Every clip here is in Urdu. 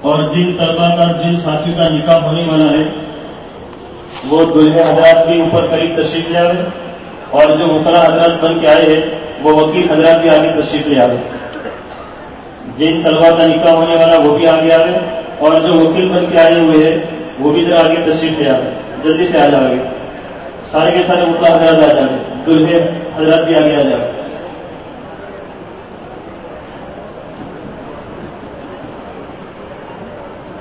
اور جن طلبا کا جن ساتھی کا نکاح ہونے والا ہے، وہ دلہے حضرات بھی اوپر قریب تشریف لے آئے اور جو وکلا حضرات بن کے آئے ہیں، وہ وکیل حضرات بھی آگے تشریف لے آئے۔ جن طلبا کا نکاح ہونے والا وہ بھی آگے آئے اور جو وکیل بن کے آئے ہوئے ہیں، وہ بھی ذرا آگے تشریف لے آئے۔ جلدی سے آ جاؤ گے سارے کے سارے وکلا حضرات آ جائیں۔ دلہے حضرات بھی آگے آ جائے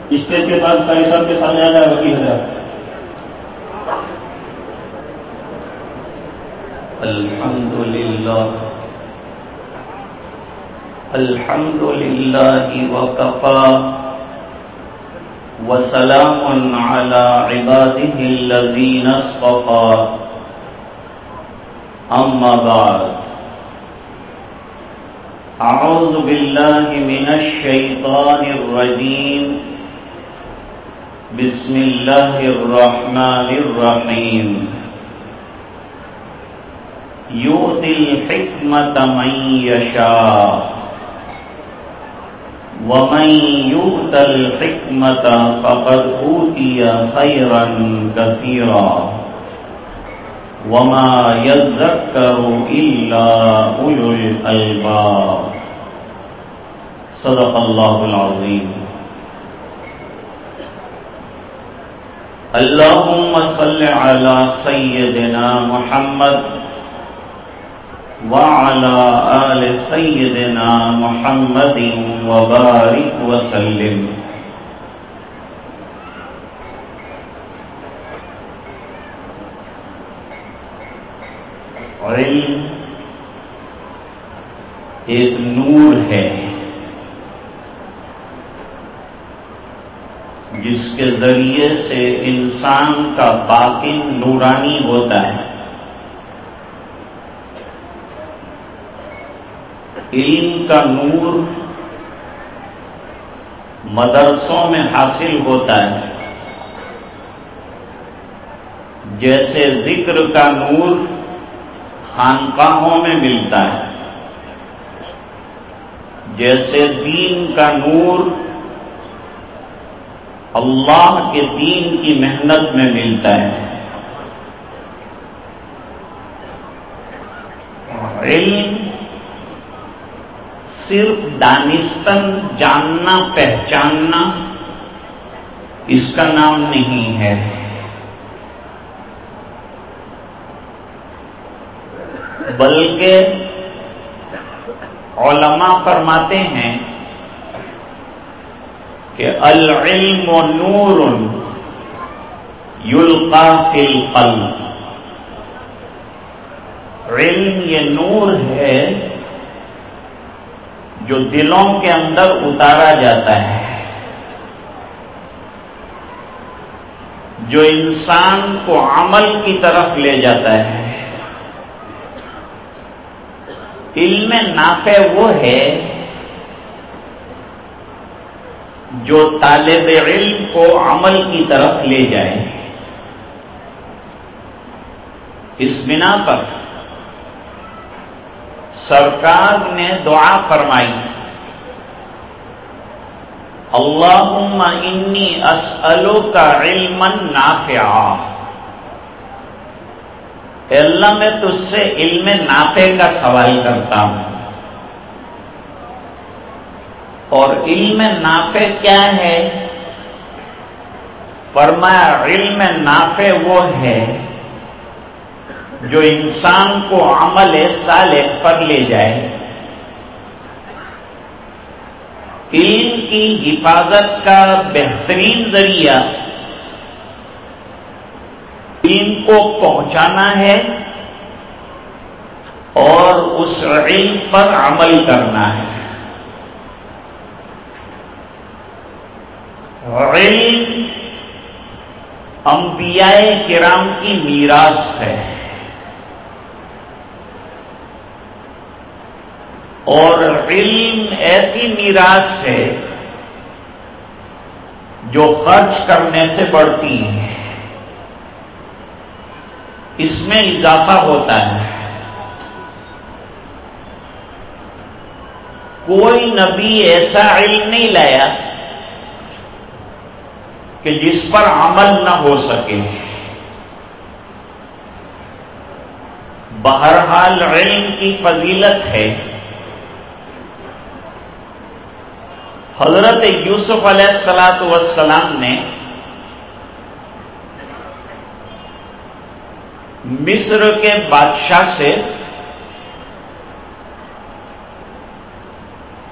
اسٹیج کے پاس بھائی صاحب کے سامنے آ جائے وکیل حضرات۔ الحمد لله الحمد لله وكفى وسلام على عباده الذين اصطفى أما بعد۔ أعوذ بالله من الشيطان الرجيم بسم الله الرحمن الرحيم يؤتي الحكمة من يشاء ومن يؤت الحكمة فقد أوتي خيرا كثيرا وما يذكر إلا أولو الألباب صدق الله العظيم اللهم صل على سيدنا محمد وعلى آل سيدنا محمد وبارك وسلم. علم ایک نور ہے۔ جس کے ذریعے سے انسان کا باطن نورانی ہوتا ہے۔ علم کا نور مدرسوں میں حاصل ہوتا ہے۔ جیسے ذکر کا نور خانقاہوں میں ملتا ہے۔ جیسے دین کا نور اللہ کے دین کی محنت میں ملتا ہے۔ علم صرف دانستن جاننا، پہچاننا اس کا نام نہیں ہے۔ بلکہ علماء فرماتے ہیں کہ العلم نور یلقا فی القلب۔ علم یہ نور ہے جو دلوں کے اندر اتارا جاتا ہے۔ جو انسان کو عمل کی طرف لے جاتا ہے۔ علم نافع وہ ہے جو طالب علم کو عمل کی طرف لے جائے۔ اس بنا پر سرکار نے دعا فرمائی۔ اللہم انی اسلو کا علم نافع اللہ میں تجھ سے علم نافع کا سوال کرتا ہوں۔ اور علم نافع کیا ہے؟ فرمایا، علم نافع وہ ہے جو انسان کو عمل صالح پر لے جائے۔ علم کی حفاظت کا بہترین ذریعہ علم کو پہنچانا ہے اور اس علم پر عمل کرنا ہے۔ علم انبیاء کرام کی میراث ہے۔ اور علم ایسی میراث ہے جو خرچ کرنے سے بڑھتی ہے۔ اس میں اضافہ ہوتا ہے۔ کوئی نبی ایسا علم نہیں لایا کہ جس پر عمل نہ ہو سکے۔ بہرحال علم کی فضیلت ہے۔ حضرت یوسف علیہ السلاۃ والسلام نے مصر کے بادشاہ سے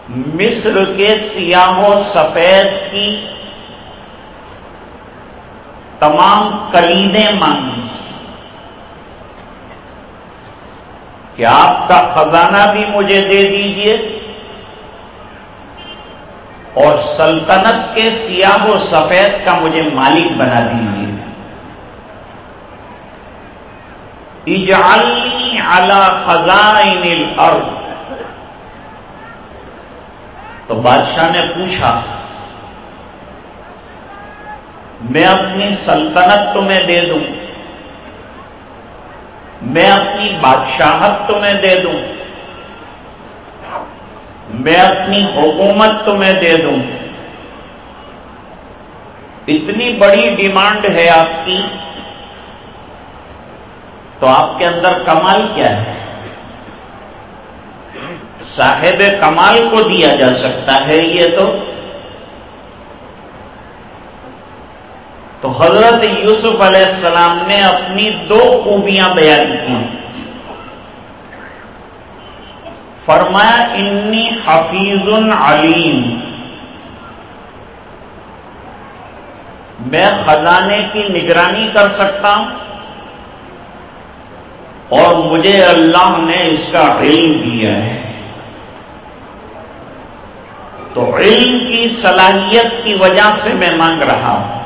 مصر کے سیاہ و سفید کی تمام کلیدیں مانگی۔ کہ آپ کا خزانہ بھی مجھے دے دیجیے اور سلطنت کے سیاہ و سفید کا مجھے مالک بنا دیجیے اجعلنی علی خزائن الارض۔ تو بادشاہ نے پوچھا میں اپنی سلطنت تمہیں دے دوں۔ میں اپنی بادشاہت تمہیں دے دوں۔ میں اپنی حکومت تمہیں دے دوں۔ اتنی بڑی ڈیمانڈ ہے آپ کی، تو آپ کے اندر کمال کیا ہے؟ صاحب کمال کو دیا جا سکتا ہے یہ تو تو حضرت یوسف علیہ السلام نے اپنی دو خوبیاں بیان کی فرمایا، انی حفیظ علیم۔ میں خزانے کی نگرانی کر سکتا ہوں اور مجھے اللہ نے اس کا علم دیا ہے۔ تو علم کی صلاحیت کی وجہ سے میں مانگ رہا ہوں۔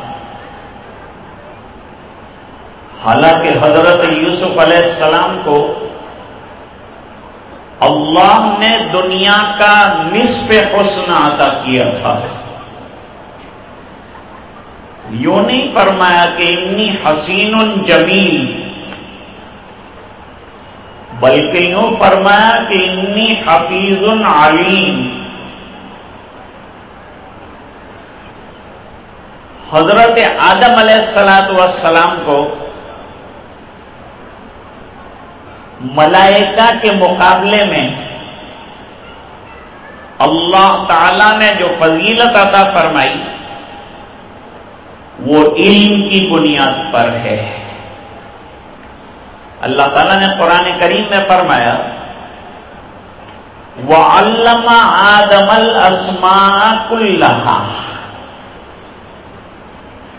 حالانکہ حضرت یوسف علیہ السلام کو اللہ نے دنیا کا نصف حسن عطا کیا تھا۔ یوں نہیں فرمایا کہ انی حسین جمیل، بلکہ یوں فرمایا کہ انی حفیظ علیم۔ حضرت آدم علیہ السلاۃ والسلام کو ملائکہ کے مقابلے میں اللہ تعالی نے جو فضیلت عطا فرمائی، وہ علم کی بنیاد پر ہے۔ اللہ تعالیٰ نے قرآن کریم میں فرمایا وہ علامہ آدم السما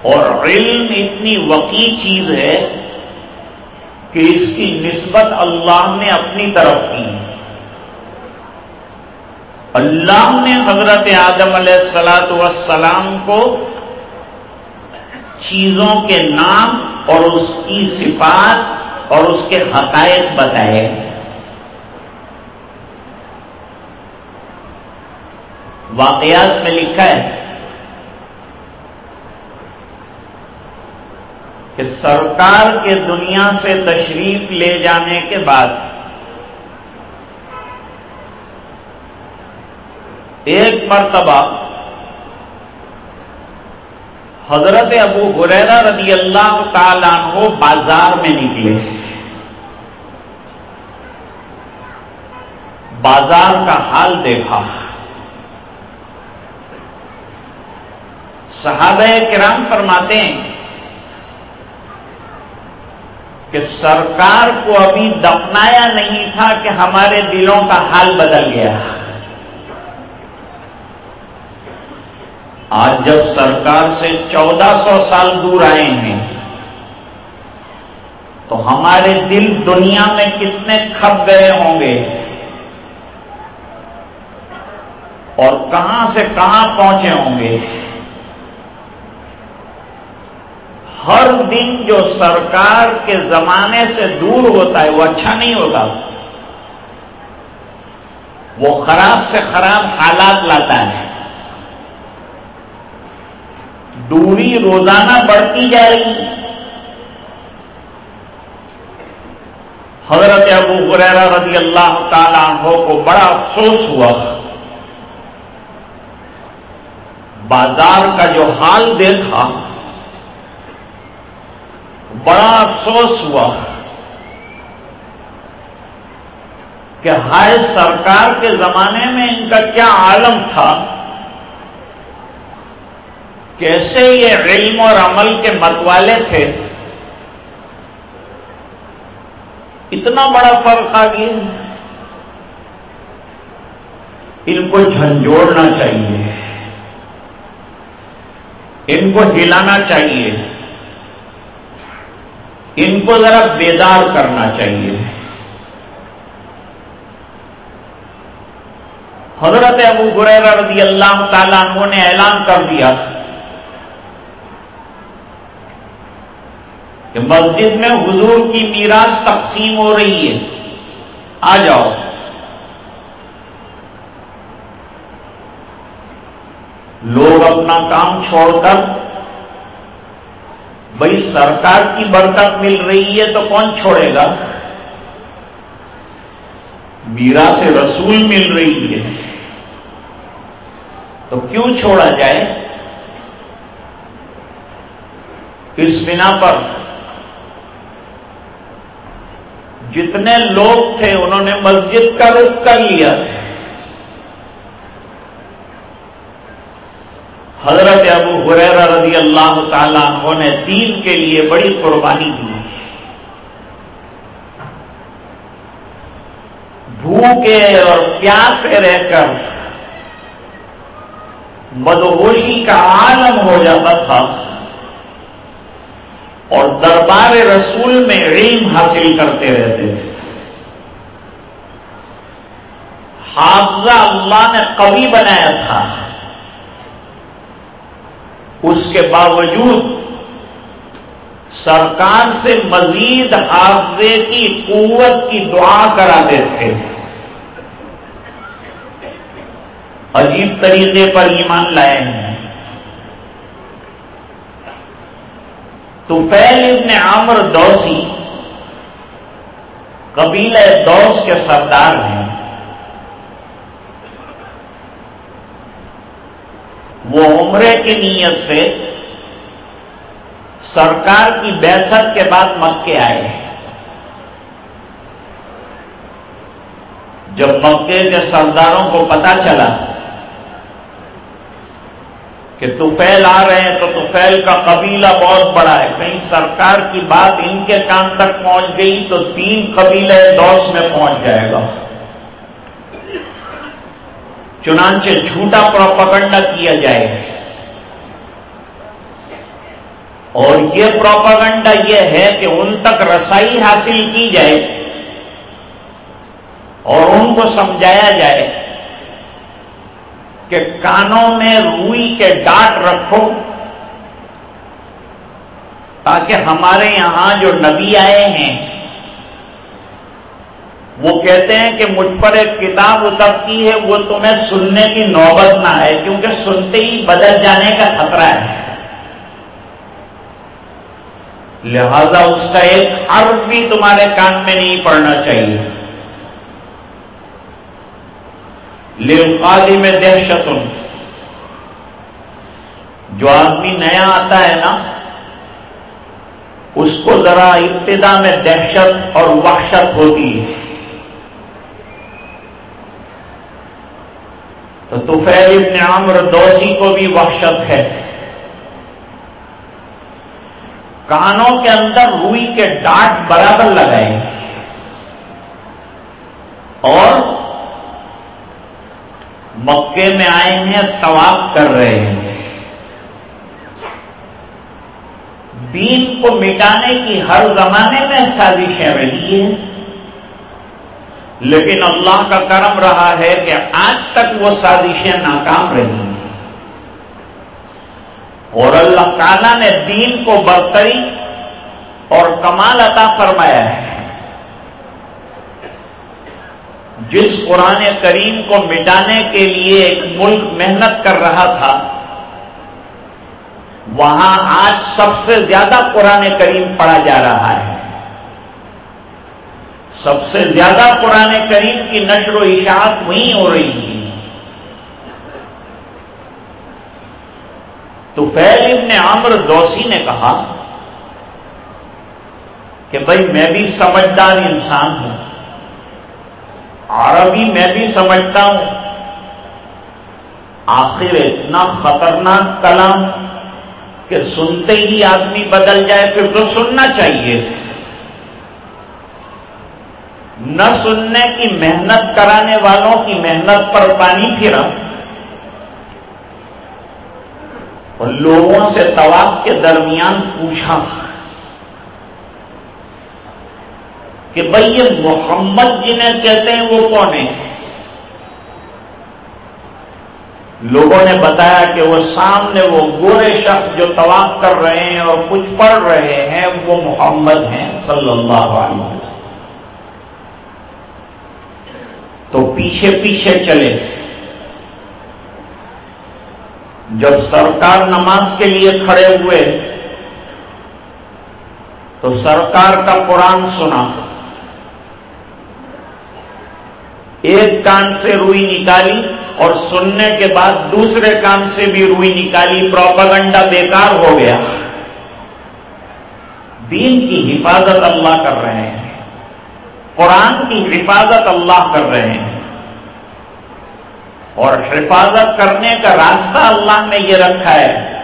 اور علم اتنی وقی چیز ہے کہ اس کی نسبت اللہ نے اپنی طرف کی۔ اللہ نے حضرت آدم علیہ السلاۃ والسلام کو چیزوں کے نام اور اس کی صفات اور اس کے حقائق بتائے۔ واقعات میں لکھا ہے کہ سرکار کے دنیا سے تشریف لے جانے کے بعد ایک مرتبہ حضرت ابو حریرہ رضی اللہ تعالیٰ عنہ بازار میں نکلے۔ بازار کا حال دیکھا۔ صحابہ کرام فرماتے ہیں کہ سرکار کو ابھی دفنایا نہیں تھا کہ ہمارے دلوں کا حال بدل گیا۔ آج جب سرکار سے چودہ سو سال دور آئے ہیں، تو ہمارے دل دنیا میں کتنے کھپ گئے ہوں گے۔ اور کہاں سے کہاں پہنچے ہوں گے؟ ہر دن جو سرکار کے زمانے سے دور ہوتا ہے، وہ اچھا نہیں ہوتا۔ وہ خراب سے خراب حالات لاتا ہے۔ دوری روزانہ بڑھتی جا رہی حضرت ابو حریرہ رضی اللہ تعالیٰ عنہ کو بڑا افسوس ہوا۔ بازار کا جو حال دیکھا بڑا افسوس ہوا کہ ہائے سرکار کے زمانے میں ان کا کیا عالم تھا کیسے یہ علم اور عمل کے متوالے تھے۔ اتنا بڑا فرق آ گیا۔ ان کو جھنجھوڑنا چاہیے۔ ان کو ہلانا چاہیے۔ ان کو ذرا بیدار کرنا چاہیے۔ حضرت ابو غریر رضی اللہ تعالیٰ عنہ نے اعلان کر دیا کہ مسجد میں حضور کی میراث تقسیم ہو رہی ہے۔ آ جاؤ۔ لوگ اپنا کام چھوڑ کر بھائی سرکار کی برکت مل رہی ہے تو کون چھوڑے گا؟ میرا سے رسول مل رہی ہے۔ تو کیوں چھوڑا جائے؟ اس بنا پر۔ جتنے لوگ تھے انہوں نے مسجد کا رخ کر لیا۔ حضرت ابو حریر رضی اللہ تعالیٰ عنہ نے دین کے لیے بڑی قربانی دی۔ بھوکے اور پیاسے رہ کر مدہوشی کا عالم ہو جاتا تھا اور دربار رسول میں علم حاصل کرتے رہتے تھے۔ حافظہ اللہ نے کبھی بنایا تھا۔ اس کے باوجود سرکار سے مزید حافظے کی قوت کی دعا کراتے تھے۔ عجیب طریقے پر ایمان لائے ہیں۔ تو پہل ابن عامر دوسی، قبیلہ دوس کے سردار ہیں۔ وہ عمرے کی نیت سے سرکار کی بحثت کے بعد مکے آئے ہیں۔ جب مکے کے سرداروں کو پتا چلا کہ توفیل آ رہے ہیں تو توفیل کا قبیلہ بہت بڑا ہے۔ کہیں سرکار کی بات ان کے کام تک پہنچ گئی تو تین قبیلے دوس میں پہنچ جائے گا۔ چنانچہ جھوٹا پروپگنڈا کیا جائے۔ اور یہ پروپگنڈا یہ ہے کہ ان تک رسائی حاصل کی جائے اور ان کو سمجھایا جائے کہ کانوں میں روئی کے ڈاٹ رکھو تاکہ ہمارے یہاں جو نبی آئے ہیں وہ کہتے ہیں کہ مجھ پر ایک کتاب اترتی ہے، وہ تمہیں سننے کی نوبت نہ ہے، کیونکہ سنتے ہی بدل جانے کا خطرہ ہے۔ لہذا اس کا ایک حرف بھی تمہارے کان میں نہیں پڑنا چاہیے۔ للقادی میں دہشت جو آدمی نیا آتا ہے نا، اس کو ذرا ابتدا میں دہشت اور وحشت ہوتی ہے۔ تو توفیل ابن عمر دوسی کو بھی وحشت ہے۔ کانوں کے اندر روئی کے ڈانٹ برابر لگائے۔ اور مکے میں آئے ہیں، طواف کر رہے ہیں۔ دین کو مٹانے کی ہر زمانے میں سازشیں رہی ہیں۔ لیکن اللہ کا کرم رہا ہے کہ آج تک وہ سازشیں ناکام رہی ہیں۔ اور اللہ تعالیٰ نے دین کو برتری اور کمال عطا فرمایا ہے۔ جس قرآن کریم کو مٹانے کے لیے ایک ملک محنت کر رہا تھا، وہاں آج سب سے زیادہ قرآن کریم پڑھا جا رہا ہے۔ سب سے زیادہ قرآن کریم کی نشر و اشاعت وہیں ہو رہی ہے تو فیل ابن عامر دوسی نے کہا کہ بھائی میں بھی سمجھدار انسان ہوں۔ عربی میں بھی سمجھتا ہوں۔ آخر اتنا خطرناک کلام کہ سنتے ہی آدمی بدل جائے، پھر تو سننا چاہیے۔ نہ سننے کی محنت کرانے والوں کی محنت پر پانی پھرا۔ اور لوگوں سے طواف کے درمیان پوچھا کہ بھائی یہ محمد جنہیں کہتے ہیں وہ کون ہے لوگوں نے بتایا کہ وہ سامنے وہ گورے شخص جو طواف کر رہے ہیں اور کچھ پڑھ رہے ہیں وہ محمد ہیں صلی اللہ علیہ وسلم۔ تو پیچھے پیچھے چلے۔ جب سرکار نماز کے لیے کھڑے ہوئے، تو سرکار کا قرآن سنا۔ ایک کان سے روئی نکالی اور سننے کے بعد دوسرے کان سے بھی روئی نکالی، پروپگنڈا بیکار ہو گیا۔ دین کی حفاظت اللہ کر رہے ہیں۔ قرآن کی حفاظت اللہ کر رہے ہیں۔ اور حفاظت کرنے کا راستہ اللہ نے یہ رکھا ہے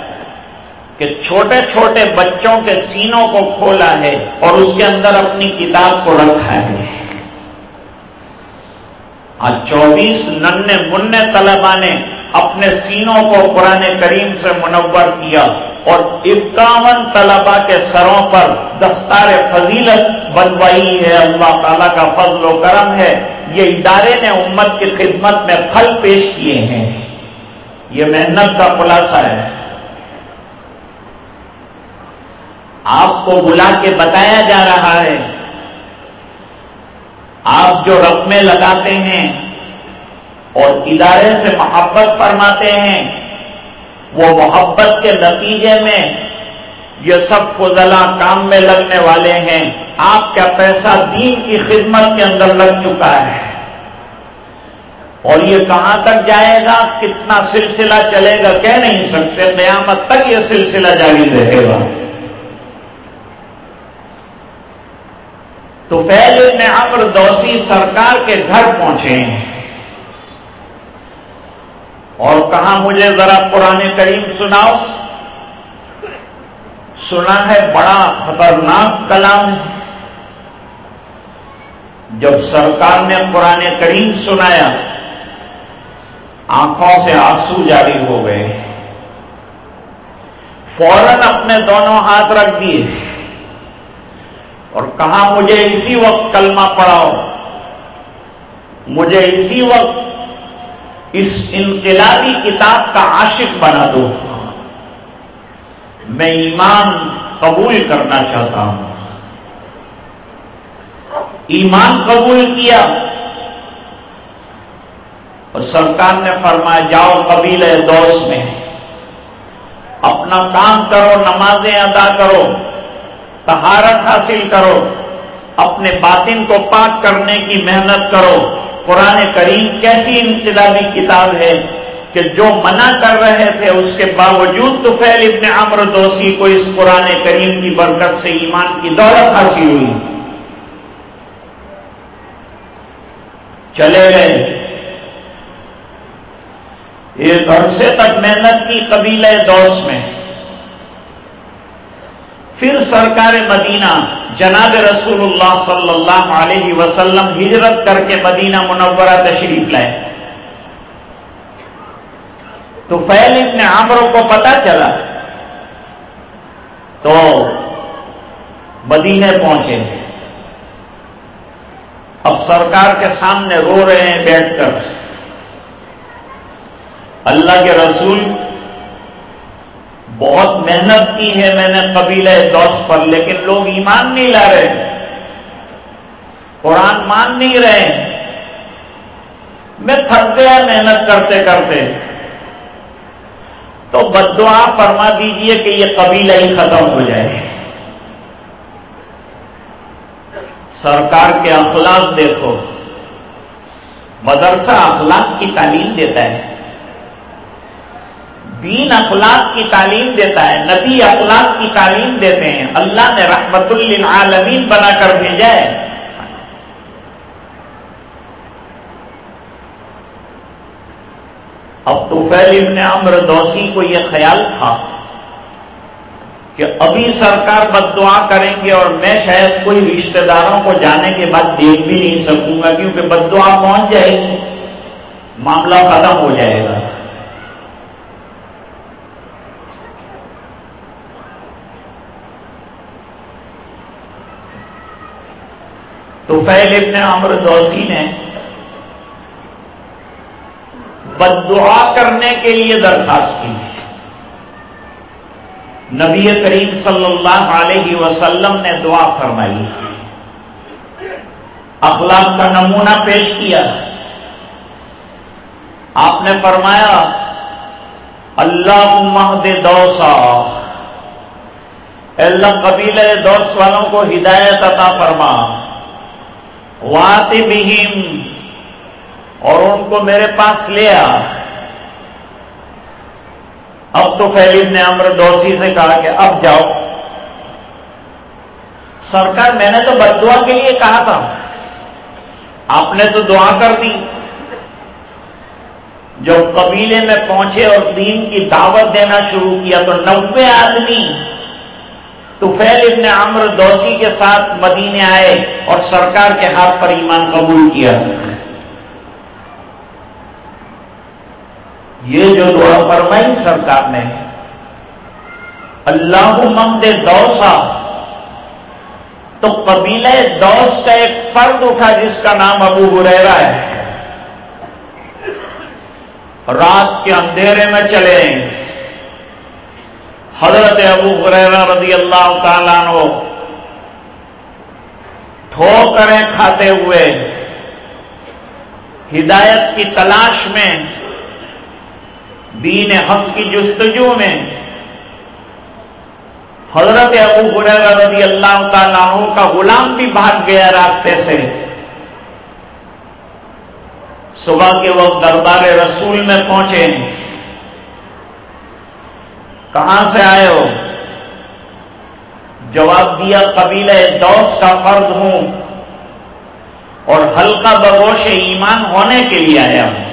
کہ چھوٹے چھوٹے بچوں کے سینوں کو کھولا ہے اور اس کے اندر اپنی کتاب کو رکھا ہے۔ آج چوبیس ننے منع طلبا نے اپنے سینوں کو قرآن کریم سے منور کیا۔ اور اکاون طلبا کے سروں پر دستار فضیلت بنوائی ہے۔ اللہ تعالیٰ کا فضل و کرم ہے۔ یہ ادارے نے امت کی خدمت میں پھل پیش کیے ہیں۔ یہ محنت کا خلاصہ ہے۔ آپ کو بلا کے بتایا جا رہا ہے۔ آپ جو رقمیں لگاتے ہیں اور ادارے سے محبت فرماتے ہیں وہ محبت کے نتیجے میں یہ سب فضلہ کام میں لگنے والے ہیں۔ آپ کا پیسہ دین کی خدمت کے اندر لگ چکا ہے؟ اور یہ کہاں تک جائے گا؟ کتنا سلسلہ چلے گا؟ کہہ نہیں سکتے۔ قیامت تک یہ سلسلہ جاری رہے گا۔ تو پہلے میں امر دوسی سرکار کے گھر پہنچے ہیں۔ اور کہا مجھے ذرا قرآن کریم سناؤ؟ سنا ہے بڑا خطرناک کلام جب سرکار نے قرآن کریم سنایا، آنکھوں سے آنسو جاری ہو گئے۔ فوراً اپنے دونوں ہاتھ رکھ دیے۔ اور کہا مجھے اسی وقت کلمہ پڑھاؤ؟ مجھے اسی وقت اس انقلابی کتاب کا عاشق بنا دو۔ میں ایمان قبول کرنا چاہتا ہوں۔ ایمان قبول کیا۔ اور سرکار نے فرمایا، جاؤ قبیلے دوست میں۔ اپنا کام کرو، نمازیں ادا کرو، تہارت حاصل کرو، اپنے باطن کو پاک کرنے کی محنت کرو۔ قرآن کریم کیسی انقلابی کتاب ہے کہ جو منع کر رہے تھے اس کے باوجود تو فیل ابن عمر دوسی کو اس قرآن کریم کی برکت سے ایمان کی دولت حاصل ہوئی۔ چلے گئے۔ ایک عرصے تک محنت کی قبیلہ دوست میں۔ پھر سرکار مدینہ جناب رسول اللہ صلی اللہ علیہ وسلم ہجرت کر کے مدینہ منورہ تشریف لائے۔ تو فیل ابن عامروں کو پتا چلا۔ تو مدینے پہنچے۔ اب سرکار کے سامنے رو رہے ہیں بیٹھ کر۔ اللہ کے رسول بہت محنت کی ہے میں نے قبیلہ دوست پر، لیکن لوگ ایمان نہیں لا رہے۔ قرآن مان نہیں رہے۔ میں تھک گیا محنت کرتے کرتے۔ تو بدعا فرما دیجیے کہ یہ قبیلہ ہی ختم ہو جائے۔ سرکار کے اخلاق دیکھو۔ مدرسہ اخلاق کی تعلیم دیتا ہے۔ دین اخلاق کی تعلیم دیتا ہے، نبی اخلاق کی تعلیم دیتے ہیں۔ اللہ نے رحمت للعالمین بنا کر بھیجا ہے۔ اب تو ابن عمر دوسی کو یہ خیال تھا کہ ابھی سرکار بد دعا کریں گے اور میں شاید کوئی رشتہ داروں کو جانے کے بعد دیکھ بھی نہیں سکوں گا کیونکہ بد دعا پہنچ جائے گی۔ معاملہ ختم ہو جائے گا۔ تو پہلے ابن عمر دوسی نے بد دعا کرنے کے لیے درخواست کی۔ نبی کریم صلی اللہ علیہ وسلم نے دعا فرمائی۔ اخلاق کا نمونہ پیش کیا۔ آپ نے فرمایا اللہ مہد دوسا اللہ قبیل دوس والوں کو ہدایت عطا فرما۔ وات بہم اور ان کو میرے پاس لیا اب تو فیلید نے امر دوسی سے کہا کہ اب جاؤ۔ سرکار، میں نے تو بد دعا کے لیے کہا تھا۔ آپ نے تو دعا کر دی۔ جب قبیلے میں پہنچے اور دین کی دعوت دینا شروع کیا تو نوے آدمی تو فیل ابن عمر دوسی کے ساتھ مدینے آئے اور سرکار کے ہاتھ پر ایمان قبول کیا۔ یہ جو دعا فرمائی سرکار نے اللہ ممد دوسا، تو قبیلہ دوس کا ایک فرد اٹھا جس کا نام ابو ہریرا ہے۔ رات کے اندھیرے میں چلے۔ حضرت ابو ہریرا رضی اللہ تعالیٰ نو ٹھوکریں کھاتے ہوئے ہدایت کی تلاش میں دین حق کی جستجو میں حضرت ابو حریر رضی اللہ تعالیٰ عنہ کا غلام بھی بھاگ گیا راستے سے۔ صبح کے وقت دربار رسول میں پہنچے۔ کہاں سے آئے ہو؟ جواب دیا، قبیلہ دوس کا فرد ہوں۔ اور ہلکا بگوش ایمان ہونے کے لیے آیا ہوں۔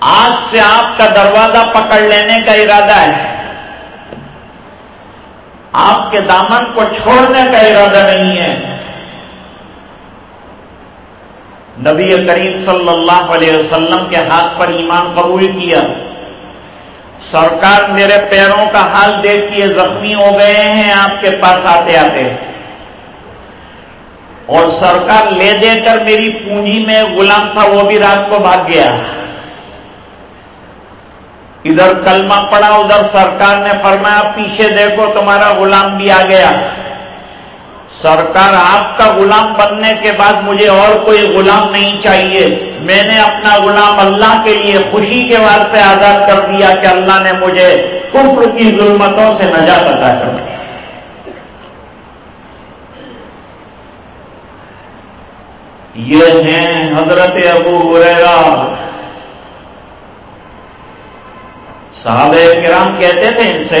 آج سے آپ کا دروازہ پکڑ لینے کا ارادہ ہے۔ آپ کے دامن کو چھوڑنے کا ارادہ نہیں ہے۔ نبی کریم صلی اللہ علیہ وسلم کے ہاتھ پر ایمان قبول کیا۔ سرکار میرے پیروں کا حال دیکھیے، زخمی ہو گئے ہیں، آپ کے پاس آتے آتے۔ اور سرکار لے دے کر میری پونجی میں غلام تھا، وہ بھی رات کو بھاگ گیا۔ ادھر کلمہ پڑا، ادھر سرکار نے فرمایا، پیچھے دیکھو، تمہارا غلام بھی آ گیا۔ سرکار آپ کا غلام بننے کے بعد مجھے اور کوئی غلام نہیں چاہیے۔ میں نے اپنا غلام اللہ کے لیے خوشی کے واسطے آزاد کر دیا کہ اللہ نے مجھے کفر کی ظلمتوں سے نجات ادا کر یہ ہیں حضرت ابو ہریرا صحابہ کرام کہتے تھے ان سے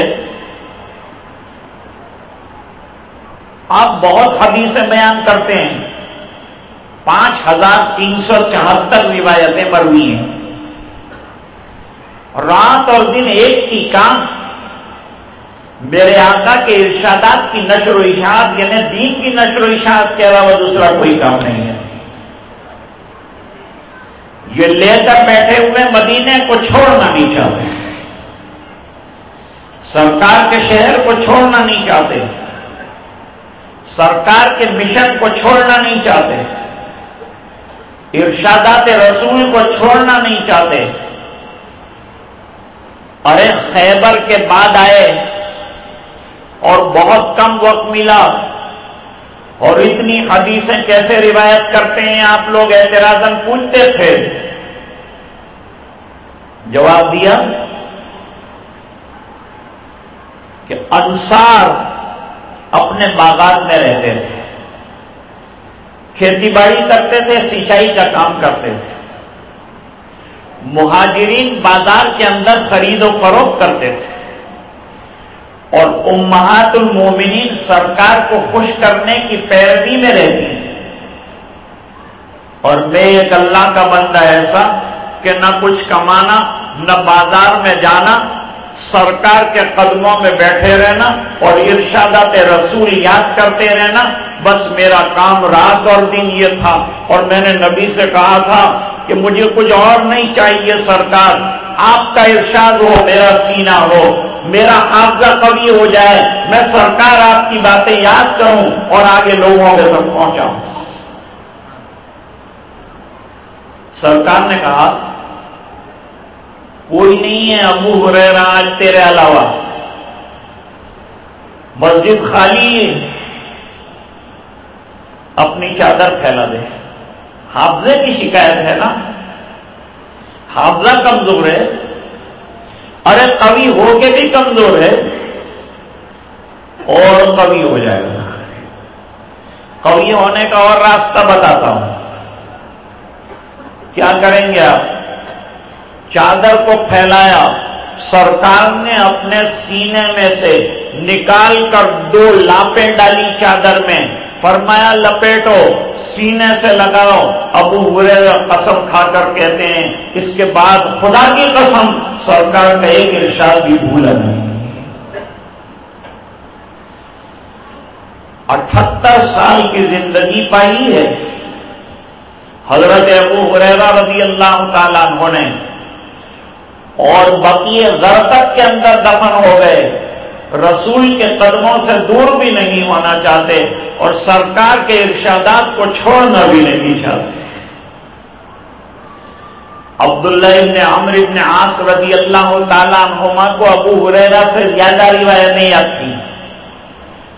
آپ بہت حدیثیں بیان کرتے ہیں۔ پانچ ہزار تین سو چوہتر روایتیں مروی ہیں۔ رات اور دن ایک ہی کام۔ میرے آقا کے ارشادات کی نشر و اشاعت یعنی دین کی نشر و اشاعت کے علاوہ دوسرا کوئی کام نہیں ہے۔ یہ لے کر بیٹھے ہوئے مدینے کو چھوڑنا نہیں چاہتے۔ سرکار کے شہر کو چھوڑنا نہیں چاہتے۔ سرکار کے مشن کو چھوڑنا نہیں چاہتے، ارشادات رسول کو چھوڑنا نہیں چاہتے۔ ارے خیبر کے بعد آئے اور بہت کم وقت ملا، اور اتنی حدیثیں کیسے روایت کرتے ہیں آپ لوگ؟ اعتراضن پوچھتے تھے۔ جواب دیا کہ انصار اپنے باغات میں رہتے تھے۔ کھیتی باڑی کرتے تھے، سینچائی کا کام کرتے تھے۔ مہاجرین بازار کے اندر خرید و فروخت کرتے تھے۔ اور امہات المومنین سرکار کو خوش کرنے کی پیروی میں رہتی ہیں اور میں ایک اللہ کا بندہ ایسا کہ نہ کچھ کمانا، نہ بازار میں جانا سرکار کے قدموں میں بیٹھے رہنا اور ارشادات رسول یاد کرتے رہنا، بس میرا کام رات اور دن یہ تھا۔ اور میں نے نبی سے کہا تھا کہ مجھے کچھ اور نہیں چاہیے سرکار، آپ کا ارشاد ہو، میرا سینہ ہو، میرا حافظہ کبھی ہو جائے۔ میں سرکار آپ کی باتیں یاد کروں اور آگے لوگوں کے تک پہنچاؤں۔ سرکار نے کہا کوئی نہیں ہے ابو ہو رہے آج تیرے علاوہ۔ مسجد خالی ہے۔ اپنی چادر پھیلا دے۔ حافظے کی شکایت ہے نا؟ حافظہ کمزور ہے۔ ارے کبھی ہو کے بھی کمزور ہے۔ اور کبھی ہو جائے گا۔ کبھی ہونے کا اور راستہ بتاتا ہوں۔ کیا کریں گے آپ؟ چادر کو پھیلایا۔ سرکار نے اپنے سینے میں سے نکال کر دو لاپیں ڈالی چادر میں۔ فرمایا، لپیٹو، سینے سے لگاؤ۔ ابو برے قسم کھا کر کہتے ہیں، اس کے بعد خدا کی قسم، سرکار کا ایک ارشاد بھی بھولا نہیں اٹھہتر سال کی زندگی پائی ہے۔ حضرت ابو حریرا رضی اللہ تعالیٰ عنہ نے اور بقیے غرقت کے اندر دفن ہو گئے۔ رسول کے قدموں سے دور بھی نہیں ہونا چاہتے اور سرکار کے ارشادات کو چھوڑنا بھی نہیں چاہتے۔ عبداللہ ابن عمر ابن عاص رضی اللہ تعالیٰ عنہما کو ابو حریرا سے زیادہ روایت نہیں آتی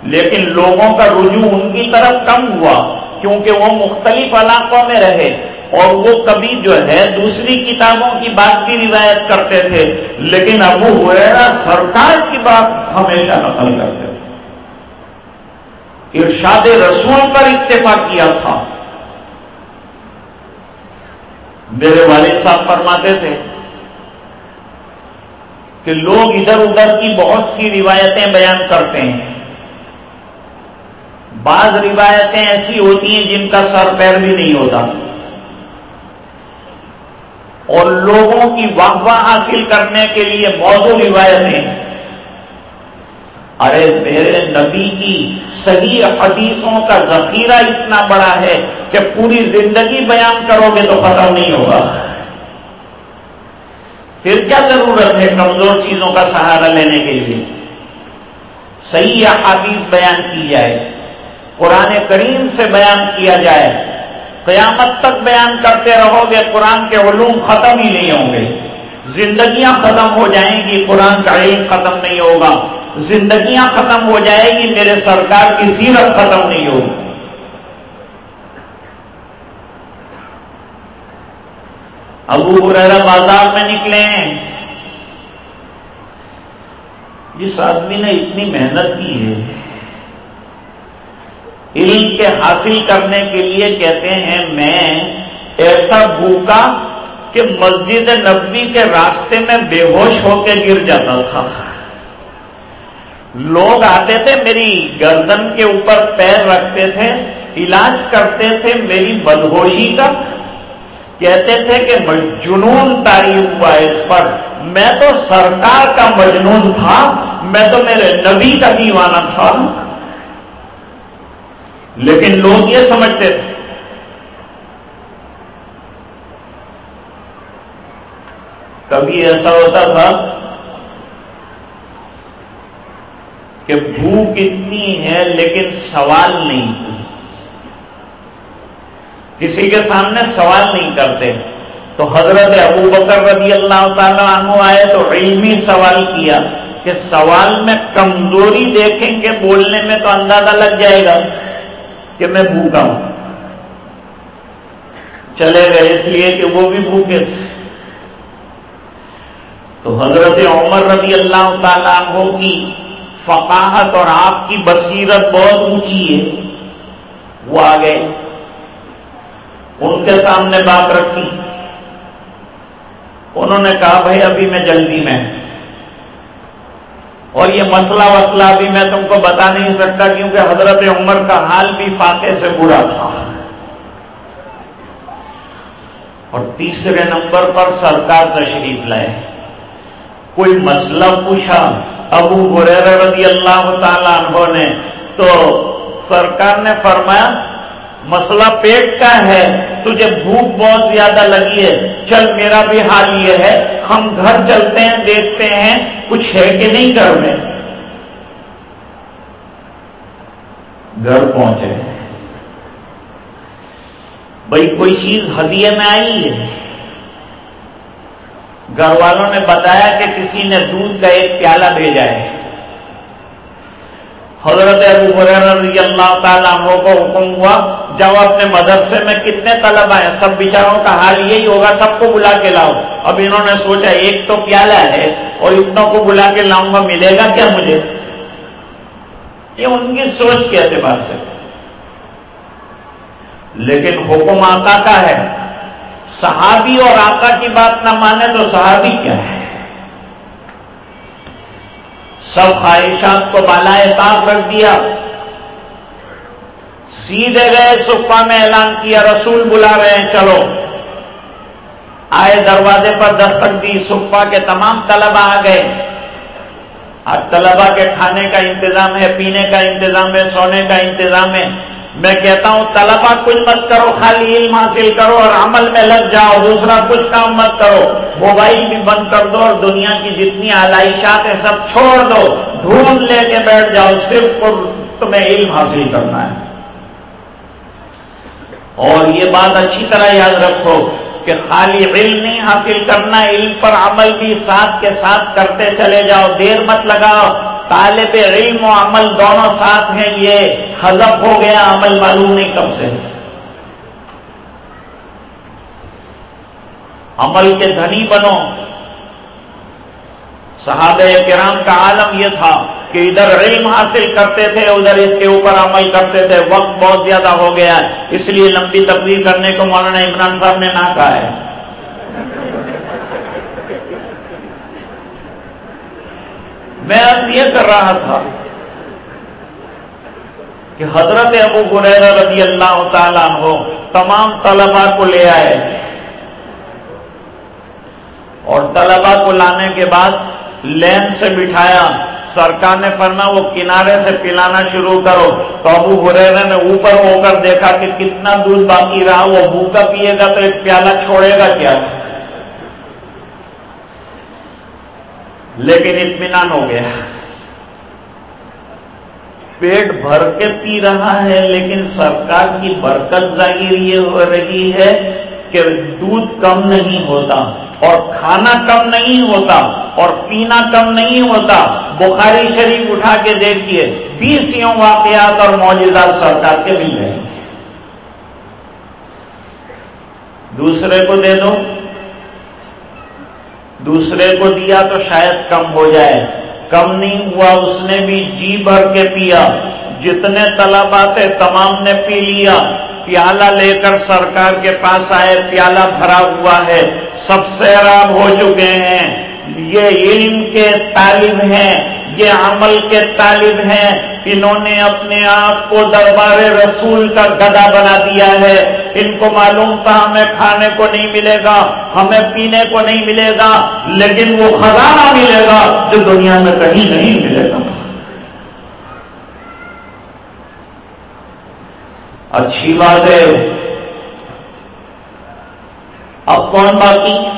لیکن لوگوں کا رجوع ان کی طرف کم ہوا کیونکہ وہ مختلف علاقوں میں رہے۔ اور وہ کبھی جو ہے دوسری کتابوں کی بات کی روایت کرتے تھے، لیکن ابو ہوا سرکار کی بات ہمیشہ نقل کرتے تھے۔ ارشاد رسول پر اتفاق کیا تھا۔ میرے والد صاحب فرماتے تھے کہ لوگ ادھر ادھر کی بہت سی روایتیں بیان کرتے ہیں۔ بعض روایتیں ایسی ہوتی ہیں جن کا سر پیر بھی نہیں ہوتا۔ اور لوگوں کی واہ حاصل کرنے کے لیے موضوع روایتیں ارے میرے نبی کی صحیح حدیثوں کا ذخیرہ اتنا بڑا ہے کہ پوری زندگی بیان کرو گے تو ختم نہیں ہوگا۔ پھر کیا ضرورت ہے کمزور چیزوں کا سہارا لینے کے لیے؟ صحیح حدیث بیان کی جائے، قرآن کریم سے بیان کیا جائے قیامت تک بیان کرتے رہو گے، قرآن کے علوم ختم ہی نہیں ہوں گے۔ زندگیاں ختم ہو جائیں گی، قرآن کا علم ختم نہیں ہوگا۔ زندگیاں ختم ہو جائے گی، میرے سرکار کی سیرت ختم نہیں ہوگی۔ ابو برا بازار میں نکلے ہیں۔ جس آدمی نے اتنی محنت کی ہے علم کے حاصل کرنے کے لیے کہتے ہیں، میں ایسا بھوکا کہ مسجد نبی کے راستے میں بے ہوش ہو کے گر جاتا تھا۔ لوگ آتے تھے، میری گردن کے اوپر پیر رکھتے تھے، علاج کرتے تھے میری بدہوشی کا۔ کہتے تھے کہ جنون تاری ہوا اس پر۔ میں تو سرکار کا مجنون تھا، میں تو میرے نبی کا دیوانہ تھا۔ لیکن لوگ یہ سمجھتے تھے۔ کبھی ایسا ہوتا تھا کہ بھوک اتنی ہے لیکن سوال نہیں کسی کے سامنے سوال نہیں کرتے۔ تو حضرت ابو بکر رضی اللہ تعالیٰ عنہ آئے تو علمی سوال کیا کہ سوال میں کمزوری دیکھیں گے بولنے میں تو اندازہ لگ جائے گا۔ کہ میں بھوکا ہوں۔ چلے گئے اس لیے کہ وہ بھی بھوکے تھے۔ تو حضرت عمر رضی اللہ تعالیٰ عنہ کی فقاہت اور آپ کی بصیرت بہت اونچی ہے۔ وہ آ گئے۔ ان کے سامنے بات رکھی۔ انہوں نے کہا، بھائی، ابھی میں جلدی میں اور یہ مسئلہ وسلہ بھی میں تم کو بتا نہیں سکتا کیونکہ حضرت عمر کا حال بھی فاقے سے برا تھا۔ اور تیسرے نمبر پر سرکار تشریف لائے۔ کوئی مسئلہ پوچھا، ابو بریر رضی اللہ تعالیٰ عنہ نے، تو سرکار نے فرمایا مسئلہ پیٹ کا ہے، تجھے بھوک بہت زیادہ لگی ہے۔ چل، میرا بھی حال یہ ہے، ہم گھر چلتے ہیں، دیکھتے ہیں، کچھ ہے کہ نہیں گھر میں؟ گھر پہنچے۔ بھائی، کوئی چیز ہدیے میں آئی ہے؟ گھر والوں نے بتایا کہ کسی نے دودھ کا ایک پیالہ بھیجا ہے۔ حضرت ابو رضی اللہ تعالیٰ عنہ کو حکم ہوا جب اپنے مدرسے میں کتنے طلب آئے سب بیچاروں کا حال یہی ہوگا، سب کو بلا کے لاؤ۔ اب انہوں نے سوچا، ایک تو پیالہ ہے اور اتنوں کو بلا کے لاؤں گا، ملے گا کیا مجھے؟ یہ ان کی سوچ کے اعتبار سے۔ لیکن حکم آقا کا ہے، صحابی اور آقا کی بات نہ مانے تو صحابی کیا ہے؟ سب خواہشات کو بالائے طاق رکھ دیا۔ سیدھے گئے صفا میں اعلان کیا، رسول بلا رہے ہیں، چلو۔ آئے دروازے پر دستک دی صفا کے تمام طلبا آ گئے۔ اور طلبا کے کھانے کا انتظام ہے، پینے کا انتظام ہے، سونے کا انتظام ہے۔ میں کہتا ہوں طلبا کچھ مت کرو، خالی علم حاصل کرو اور عمل میں لگ جاؤ، دوسرا کچھ کام مت کرو۔ موبائل بھی بند کر دو اور دنیا کی جتنی آلائشات ہیں سب چھوڑ دو۔ دھون لے کے بیٹھ جاؤ، صرف تمہیں علم حاصل کرنا ہے۔ اور یہ بات اچھی طرح یاد رکھو کہ خالی علم نہیں حاصل کرنا، علم پر عمل بھی ساتھ کے ساتھ کرتے چلے جاؤ، دیر مت لگاؤ۔ طالب علم و عمل دونوں ساتھ ہیں، یہ حذف ہو گیا، عمل معلوم نہیں کب سے۔ عمل کے دھنی بنو۔ صحابہ کرام کا عالم یہ تھا کہ ادھر علم حاصل کرتے تھے، ادھر اس کے اوپر عمل کرتے تھے۔ وقت بہت زیادہ ہو گیا ہے، اس لیے لمبی تقریر کرنے کو مولانا عمران صاحب نے نہ کہا ہے۔ میں اب یہ کر رہا تھا کہ حضرت ابو غیر رضی اللہ تعالیٰ ہو تمام طلبا کو لے آئے اور طلبا کو لانے کے بعد لین سے بٹھایا، سرکار نے پڑھنا وہ کنارے سے پلانا شروع کرو۔ تو ابو ہریرا نے اوپر ہو کر دیکھا کہ کتنا دودھ باقی رہا، وہ بھوکا پیے گا تو ایک پیالہ چھوڑے گا کیا؟ لیکن اطمینان ہو گیا۔ پیٹ بھر کے پی رہا ہے، لیکن سرکار کی برکت ظاہر یہ ہو رہی ہے کہ دودھ کم نہیں ہوتا اور کھانا کم نہیں ہوتا اور پینا کم نہیں ہوتا۔ بخاری شریف اٹھا کے دیکھیے بیس یوں واقعات اور موجودات سرکار کے مل رہے ہیں۔ دوسرے کو دے دو۔ دوسرے کو دیا تو شاید کم ہو جائے۔ کم نہیں ہوا، اس نے بھی جی بھر کے پیا۔ جتنے طلبا تھے، تمام نے پی لیا۔ پیالہ لے کر سرکار کے پاس آئے، پیالہ بھرا ہوا ہے۔ سب سیراب ہو چکے ہیں۔ یہ علم کے طالب ہیں۔ یہ عمل کے طالب ہیں، انہوں نے اپنے آپ کو دربار رسول کا گدا بنا دیا ہے۔ ان کو معلوم تھا، ہمیں کھانے کو نہیں ملے گا، ہمیں پینے کو نہیں ملے گا، لیکن وہ خزانہ ملے گا جو دنیا میں کہیں نہیں ملے گا۔ اچھی بات ہے۔ اب کون باقی؟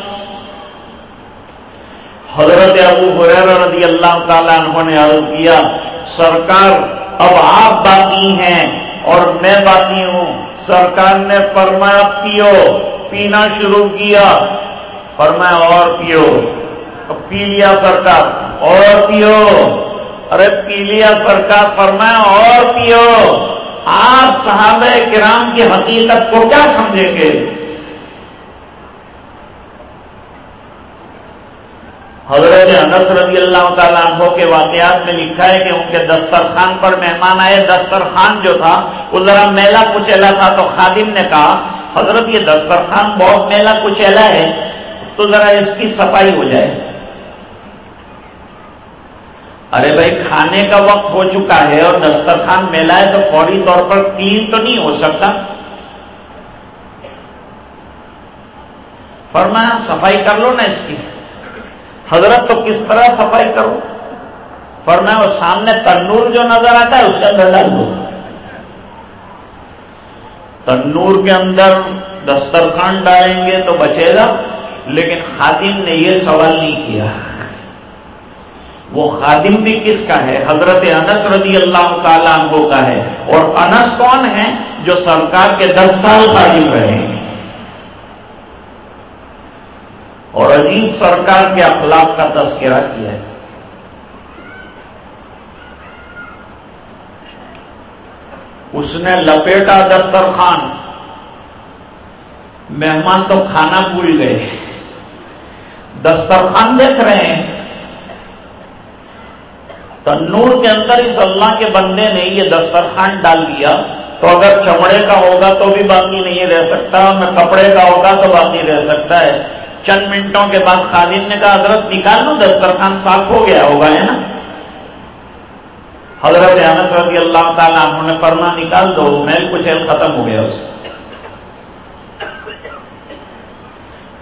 حضرت ابو حریر رضی اللہ تعالیٰ عنہ نے عرض کیا، سرکار، اب آپ باقی ہیں اور میں باقی ہوں۔ سرکار نے فرمایا، پیو۔ پینا شروع کیا۔ فرمایا، اور پیو۔ پی لیا سرکار، اور پیو۔ ارے، پی لیا سرکار، فرمایا، اور پیو۔ آپ صحابہ کرام کی حقیقت کو کیا سمجھیں گے؟ حضرت انس رضی اللہ تعالیٰ عنہ کے واقعات میں لکھا ہے کہ ان کے دسترخوان پر مہمان آئے۔ دسترخوان جو تھا، وہ ذرا میلا کچیلا تھا تو خادم نے کہا، حضرت، یہ دسترخوان بہت میلا کچیلا ہے، تو ذرا اس کی صفائی ہو جائے۔ ارے بھائی، کھانے کا وقت ہو چکا ہے اور دسترخوان میلا ہے تو فوری طور پر کلین تو نہیں ہو سکتا۔ فرمایا، صفائی کر لو نا اس کی۔ حضرت تو کس طرح صفائی کرو فرمایا وہ سامنے تنور جو نظر آتا ہے اس کے اندر ڈال دو۔ تنور کے اندر دسترخوان ڈالیں گے تو بچے گا، لیکن خادم نے یہ سوال نہیں کیا۔ وہ خادم بھی کس کا ہے؟ حضرت انس رضی اللہ تعالیٰ عنہ کا ہے۔ اور انس کون ہے جو سرکار کے دس سال خادم رہے ہیں۔ اور عجیب سرکار کے اخلاق کا تذکرہ کیا ہے۔ اس نے لپیٹا دسترخوان مہمان تو کھانا بھول گئے۔ دسترخوان دیکھ رہے ہیں۔ تنور کے اندر اس اللہ کے بندے نے یہ دسترخوان ڈال دیا۔ تو اگر چمڑے کا ہوگا تو بھی باقی نہیں رہ سکتا، میں کپڑے کا ہوگا تو باقی رہ سکتا ہے۔ چند منٹوں کے بعد خادم نے کہا، حضرت نکال لو دسترخوان صاف ہو گیا ہوگا، ہے نا؟ حضرت انس رضی اللہ تعالیٰ انہوں نے فرما نکال دو، میل کچھ ختم ہو گیا اس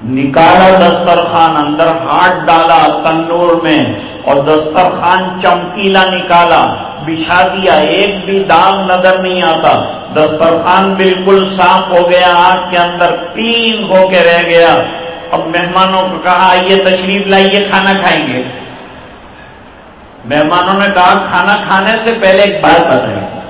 نکالا دسترخوان اندر، ہاتھ ڈالا تنور میں، اور دسترخوان چمکیلا نکالا، بچھا دیا، ایک بھی داغ نظر نہیں آتا۔ دسترخوان بالکل صاف ہو گیا آگ کے اندر کلین ہو کے رہ گیا۔ اب مہمانوں کو کہا یہ تشریف لائیے، کھانا کھائیں گے۔ مہمانوں نے کہا، کھانا کھانے سے پہلے ایک بات بتائیے۔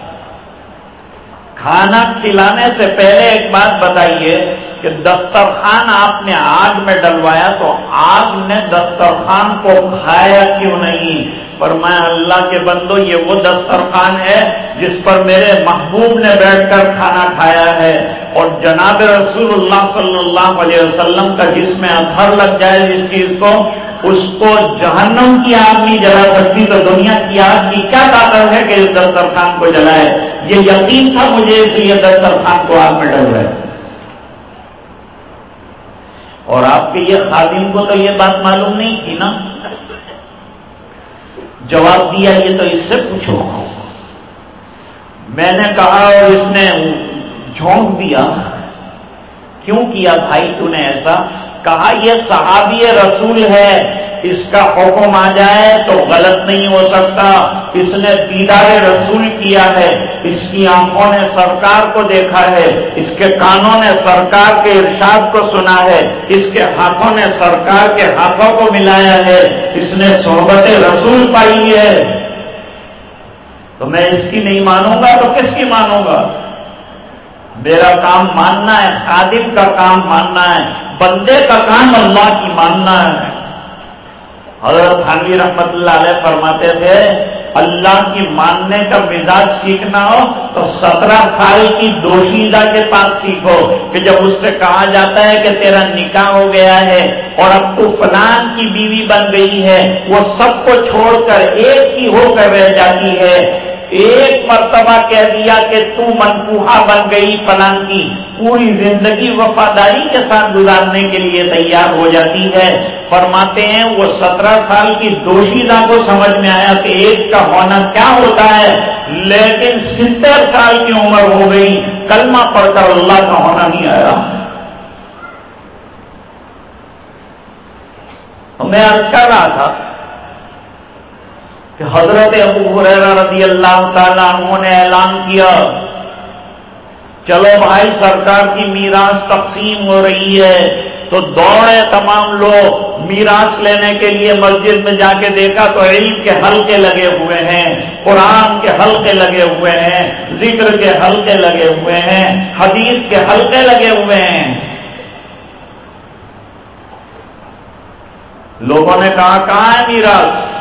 کھانا کھلانے سے پہلے ایک بات بتائیے کہ دسترخوان آپ نے آگ میں ڈلوایا تو آگ نے دسترخوان کو کھایا کیوں نہیں؟ پر میں اللہ کے بندو، یہ وہ دسترخوان ہے جس پر میرے محبوب نے بیٹھ کر کھانا کھایا ہے۔ اور جناب رسول اللہ صلی اللہ علیہ وسلم کا جس میں ادھر لگ جائے جس چیز کو، اس کو جہنم کی آگ نہیں جلا سکتی، تو دنیا کی آگ کی کیا طاقت ہے کہ اس دسترخوان کو جلائے؟ یہ یقین تھا مجھے اس لیے دسترخوان کو آگ میں ڈل رہے اور آپ کے یہ خادم کو تو یہ بات معلوم نہیں تھی نا۔ جواب دیا یہ تو اس سے پوچھو۔ میں نے کہا اور اس نے جھونک دیا۔ کیوں کیا بھائی تو نے ایسا کہا، یہ صحابی رسول ہے، اس کا حکم آ جائے تو غلط نہیں ہو سکتا۔ اس نے دیدار رسول کیا ہے، اس کی آنکھوں نے سرکار کو دیکھا ہے، اس کے کانوں نے سرکار کے ارشاد کو سنا ہے، اس کے ہاتھوں نے سرکار کے ہاتھوں کو ملایا ہے۔ اس نے صحبت رسول پائی ہے۔ تو میں اس کی نہیں مانوں گا تو کس کی مانوں گا؟ میرا کام ماننا ہے، خادم کا کام ماننا ہے، بندے کا کام اللہ کی ماننا ہے۔ حضرت خانوی رحمت اللہ علیہ فرماتے تھے، اللہ کی ماننے کا مزاج سیکھنا ہو تو سترہ سال کی دوشیدہ کے پاس سیکھو کہ جب اس سے کہا جاتا ہے کہ تیرا نکاح ہو گیا ہے اور اب تو فلان کی بیوی بن گئی ہے، وہ سب کو چھوڑ کر ایک ہی ہو کر رہ جاتی ہے۔ ایک مرتبہ کہہ دیا کہ تو منقوہا بن گئی فلان کی۔ پوری زندگی وفاداری کے ساتھ گزارنے کے لیے تیار ہو جاتی ہے۔ فرماتے ہیں، وہ سترہ سال کی دوشیدہ کو سمجھ میں آیا کہ ایک کا ہونا کیا ہوتا ہے۔ لیکن ستر سال کی عمر ہو گئی۔ کلمہ پڑھ کر اللہ کا ہونا نہیں آیا۔ میں عرض کر رہا تھا کہ حضرت ابو حریرہ رضی اللہ تعالیٰ عنہ نے اعلان کیا، چلو بھائی سرکار کی میراث تقسیم ہو رہی ہے، تو دوڑے تمام لوگ میراث لینے کے لیے مسجد میں جا کے دیکھا تو علم کے حلقے لگے ہوئے ہیں، قرآن کے حلقے لگے ہوئے ہیں، ذکر کے حلقے لگے ہوئے ہیں، حدیث کے حلقے لگے ہوئے ہیں۔ لوگوں نے کہا، کہاں ہے میراث؟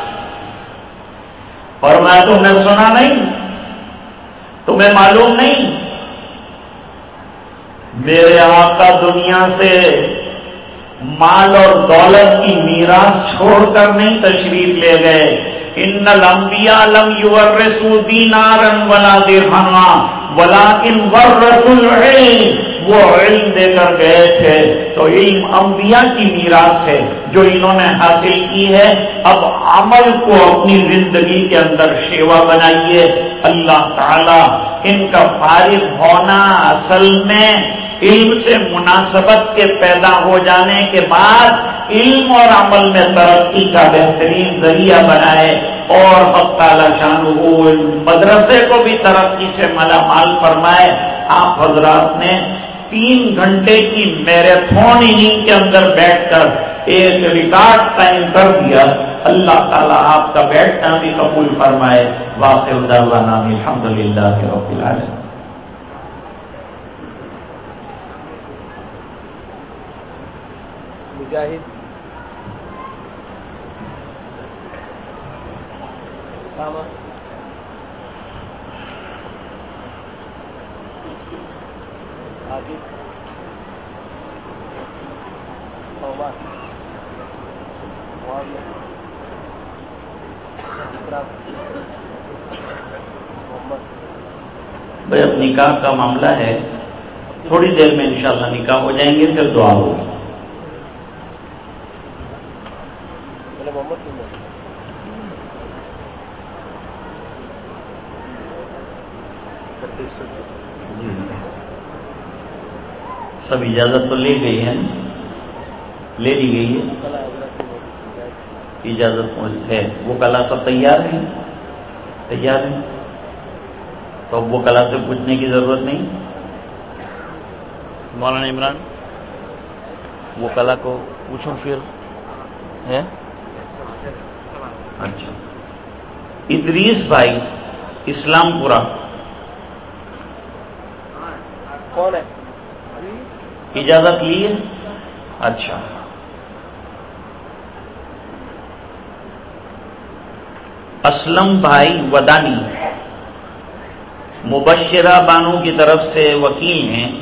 اور میں تم نے سنا نہیں، تمہیں معلوم نہیں، میرے آقا دنیا سے مال اور دولت کی میراث چھوڑ کر نہیں تشریف لے گئے ان لمبیا لم یور رسو دینارن ولا درہما ولا ان ور وہ علم دے کر گئے تھے۔ تو علم انبیاء کی میراث ہے جو انہوں نے حاصل کی ہے۔ اب عمل کو اپنی زندگی کے اندر شیوا بنائیے۔ اللہ تعالی ان کا فارغ ہونا اصل میں علم سے مناسبت کے پیدا ہو جانے کے بعد علم اور عمل میں ترقی کا بہترین ذریعہ بنائے اور حق تعالی شان مدرسے کو بھی ترقی سے مالا مال فرمائے۔ آپ حضرات نے تین گھنٹے کی میرتھون اننگ کے اندر بیٹھ کر ایک ریکارڈ قائم کر دیا۔ اللہ تعالیٰ آپ کا بیٹھنا بھی قبول فرمائے۔ واقع الحمد للہ کے مجاہد۔ رب العالمین مجاہد بھائی، اب نکاح کا معاملہ ہے۔ تھوڑی دیر میں انشاءاللہ نکاح ہو جائیں گے، پھر دعا ہوگی۔ جی. سب اجازت تو لے گئی ہے لے لی گئی ہے اجازت ہے۔ وہ کلا سب تیار ہیں؟ تیار ہیں۔ تو اب وہ کلا سے پوچھنے کی ضرورت نہیں؟ مولانا عمران وہ کلا کو پوچھوں پھر ہے اچھا۔ ادریس بھائی اسلام پورا کون ہے؟ اجازت لی ہے اچھا۔ اسلم بھائی ودانی۔ مبشرہ بانو کی طرف سے وکیل ہیں۔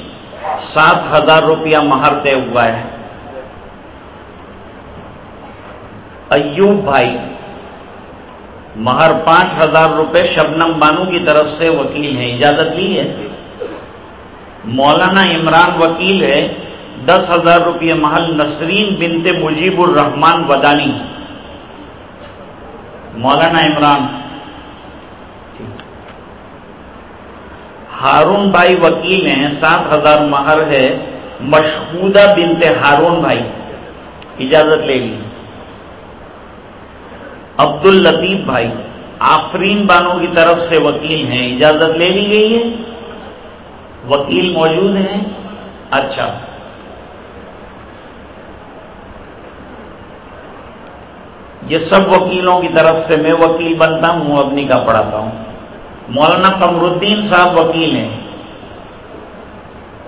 سات ہزار روپیہ مہر طے ہوا ہے۔ ایوب بھائی مہر پانچ ہزار روپے شبنم بانو کی طرف سے وکیل ہیں، اجازت لی ہے۔ مولانا عمران وکیل ہے، دس ہزار روپیہ محل نسرین بنتے مجیب الرحمان ودانی۔ مولانا عمران۔ ہارون بھائی وکیل ہیں، سات ہزار مہر ہے، مشہودہ بنتے ہارون بھائی۔ اجازت لے لی۔ عبد الطیف بھائی، آفرین بانو کی طرف سے وکیل ہیں، اجازت لے لی گئی ہے؟ وکیل موجود ہیں؟ اچھا۔ یہ سب وکیلوں کی طرف سے میں وکیل بنتا ہوں، اپنی کا پڑھاتا ہوں۔ مولانا قمر الدین صاحب وکیل ہیں۔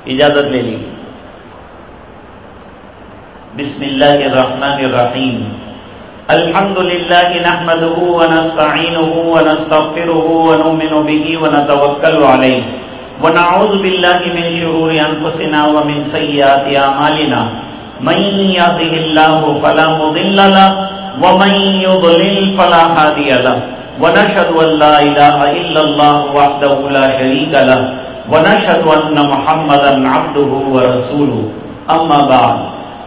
اجازت لے لی۔ بسم اللہ الرحمن الرحیم۔ الحمد للہ نحمده ونستعینه ونستغفره ونؤمن به ونتوکل علیہ ونعوذ باللہ من شرور انفسنا ومن سیئات اعمالنا من يهده الله فلا مضل له، ومن يضلل فلا هادي له. ونشهد ان لا اله الا الله وحده لا شريك له. ونشهد ان محمدا عبده ورسوله. اما بعد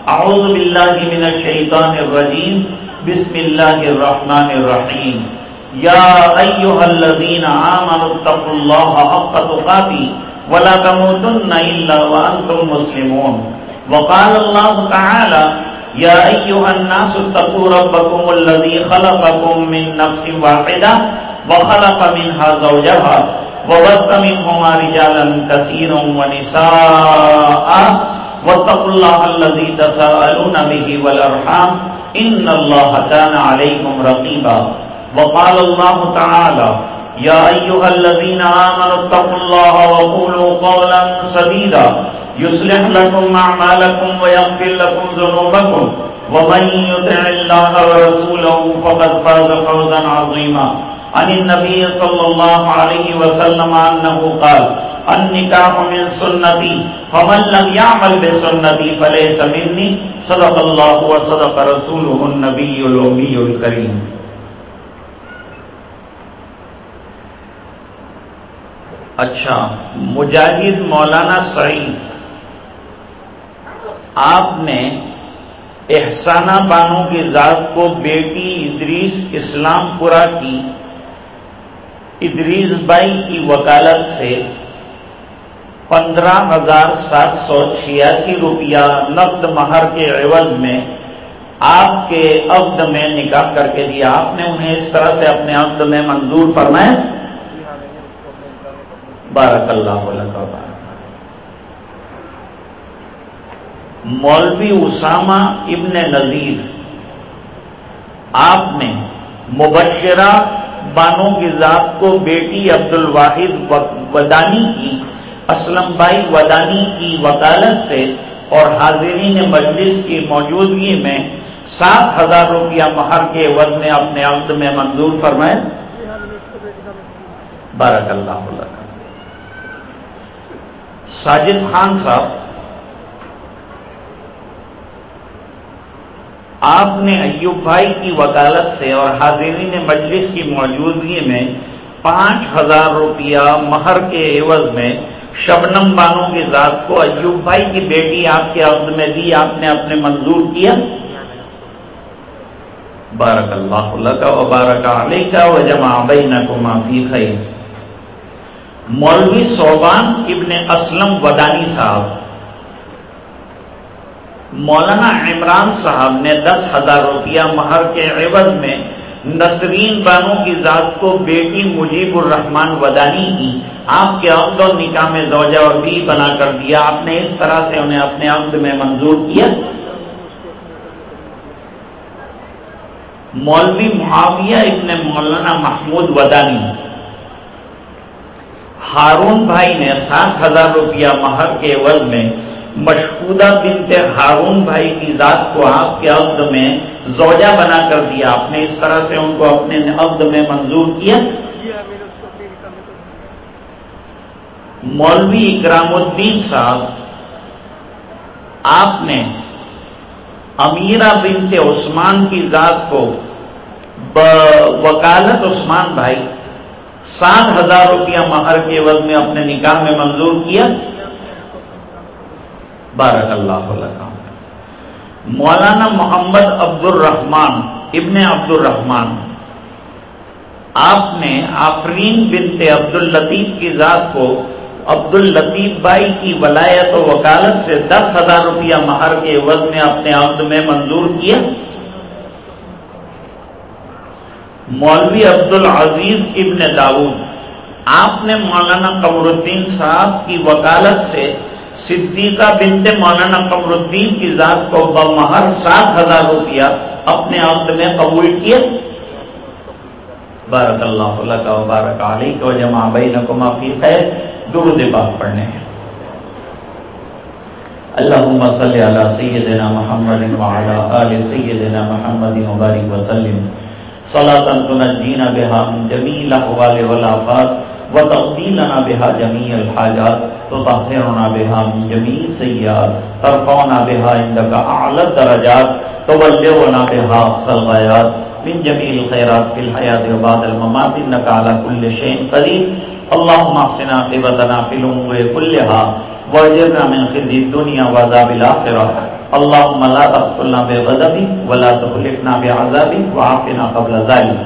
اعوذ بالله من الشيطان الرجيم. بسم الله الرحمن الرحيم يا ايها الذين امنوا اتقوا الله حق تقاته ولا تموتن الا وانتم مسلمون۔ وقال الله تعالى يا أيها الناس اتقوا ربكم الذي خلقكم من نفس واحدة وخلق منها زوجها وبث منهما رجالا كثيرا ونساء۔ واتقوا الله الذي تساءلون به والأرحام إن الله كان عليكم رقيبا وقال الله تعالى، يا أيها الذين آمنوا اتقوا الله وقولوا قولا سديدا يصلح لكم أعمالكم ويغفر لكم ذنوبكم. ومن يطع الله ورسوله فقد فاز فوزا عظيما. عن النبي صلى الله عليه وسلم أنه قال، النكاح من سنتي، فمن لم يعمل بسنتي فليس مني. صدق الله وصدق رسوله النبي الأمي الكريم اچھا مجاہد مولانا سعید، آپ نے احسانہ بانو کی ذات کو بیٹی ادریس اسلام پورا کی، ادریس بائی کی وکالت سے پندرہ ہزار سات سو چھیاسی روپیہ نقد مہر کے عوض میں آپ کے عقد میں نکاح کر کے دیا۔ آپ نے انہیں اس طرح سے اپنے عقد میں منظور فرمایا؟ بارک اللہ بارک مولوی اسامہ ابن نذیر، آپ نے مبشرہ بانو کی ذات کو بیٹی عبد الواحد ودانی کی اسلم بائی ودانی کی وکالت سے اور حاضرین مجلس کی موجودگی میں سات ہزار روپیہ مہر کے عوض میں اپنے عقد میں منظور فرمائے۔ بارک اللہ لک ساجد خان صاحب، آپ نے ایوب بھائی کی وکالت سے اور حاضرین مجلس کی موجودگی میں پانچ ہزار روپیہ مہر کے عوض میں شبنم بانو کی ذات کو ایوب بھائی کی بیٹی آپ کے عقد میں دی، آپ نے اپنے منظور کیا۔ بارک اللہ لک و بارک علیکہ و جمع بینکما فی خیر۔ مولوی صوبان ابن اسلم ودانی صاحب۔ مولانا عمران صاحب نے دس ہزار روپیہ مہر کے عوض میں نسرین بانو کی ذات کو بیٹی مجیب الرحمان ودانی کی آپ کے عقد و نکاح میں زوجہ اور بھی بنا کر دیا، آپ نے اس طرح سے انہیں اپنے عقد میں منظور کیا؟ کیا مولوی معاویہ ابن مولانا محمود ودانی۔ ہارون بھائی نے سات ہزار روپیہ مہر کے عوض میں مشہودہ بنت ہارون بھائی کی ذات کو آپ کے عقد میں زوجہ بنا کر دیا۔ آپ نے اس طرح سے ان کو اپنے عقد میں منظور کیا۔ مولوی اکرام الدین صاحب، آپ نے امیرہ بنت عثمان کی ذات کو وکالت عثمان بھائی سات ہزار روپیہ مہر کے عوض میں اپنے نکاح میں منظور کیا۔ بارک اللہ لکا مولانا محمد عبد الرحمان ابن عبد الرحمان آپ نے آفرین بنت عبد اللطیف کی ذات کو عبد اللطیف بائی کی ولایت و وکالت سے دس ہزار روپیہ مہر کے عوض میں اپنے عقد میں منظور کیا؟ مولوی عبد العزیز ابن داؤد۔ آپ نے مولانا قمر الدین صاحب کی وکالت سے صدیقہ بنت مولانا قمر الدین کی ذات کو بمہر سات ہزار روپیہ اپنے عقد میں قبول کیا بارک اللہ لک بارک علیک و جمع بینکما فی خیر۔ درود پاک پڑھنے ہیں۔ اللہم صلی علی سیدنا محمد وعلا آل سیدنا محمد مبارک وسلم۔ صلاة تنجینا بها من جمیع الاحوال والآفات۔ وتقضي لنا بها جميع الحاجات، تطهرنا بها من جميع السيئات، ترفعنا بها عندك أعلى الدرجات، تبلغنا بها أقصى الغايات. من جميع الخيرات في الحياة وبعد الممات، إنك على كل شيء قدير. اللهم احسنا عاقبتنا في الأمور كلها، واجرنا من خزي الدنيا وعذاب الآخرة. اللهم لا تقتلنا بغضبك ولا تخلفنا بعذابك، وعافنا قبل ذلك.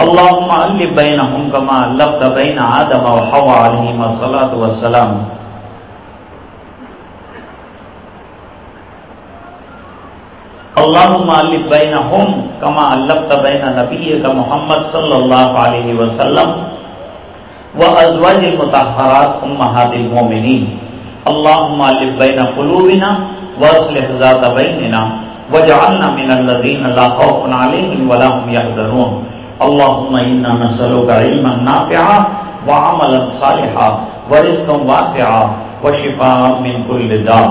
اللهم ألف بينهم كما ألفت بين آدم وحواء عليهما الصلاة والسلام. اللهم ألف بينهم كما ألفت بين نبيك محمد صلى الله عليه وسلم وأزواج المطهرات أمهات المؤمنين اللهم ألف بين قلوبنا وأصلح ذات بيننا واجعلنا من الذين لا خوف عليهم ولا هم يحزنون اللهم إنا نسألك علما نافعا وعملا صالحا ورزقا واسعا وشفاء من كل داء.